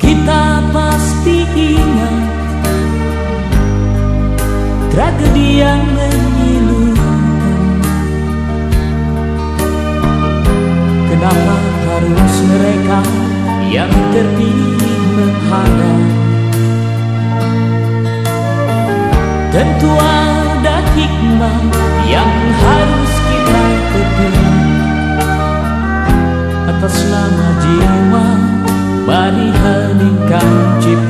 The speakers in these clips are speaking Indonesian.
kita pasti ingat tragedi yang Kenapa harus mereka yang terpilih menghadap Tentu ada hikmah yang jiwa Mari heningkan cipta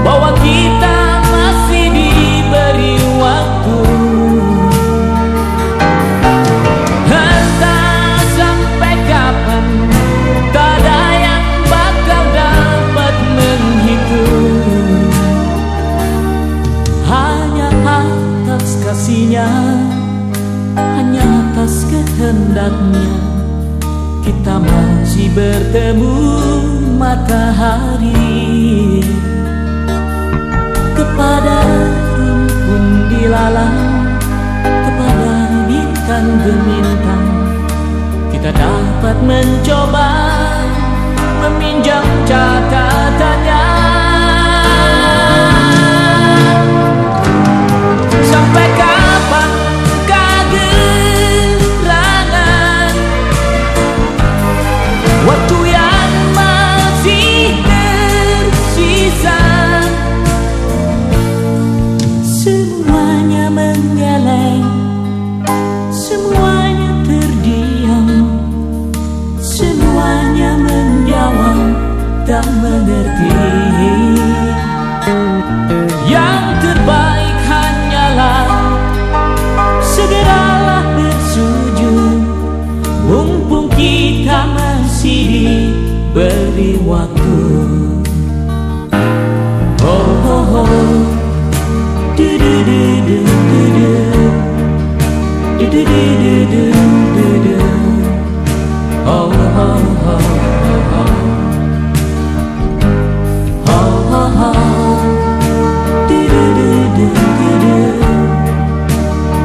bahwa kita masih diberi waktu. Entah sampai kapan tak ada yang bakal dapat menghitung. Hanya atas kasihnya hanya atas kehendaknya kita masih bertemu matahari. Kepada rumpun dilalang Kepada bintang gemintang Kita dapat mencoba Meminjam catatannya mengerti. Yang terbaik hanyalah Segeralah bersujud. Mumpung kita masih diberi waktu. Oh oh oh. Du du du du du du. Du du du du du.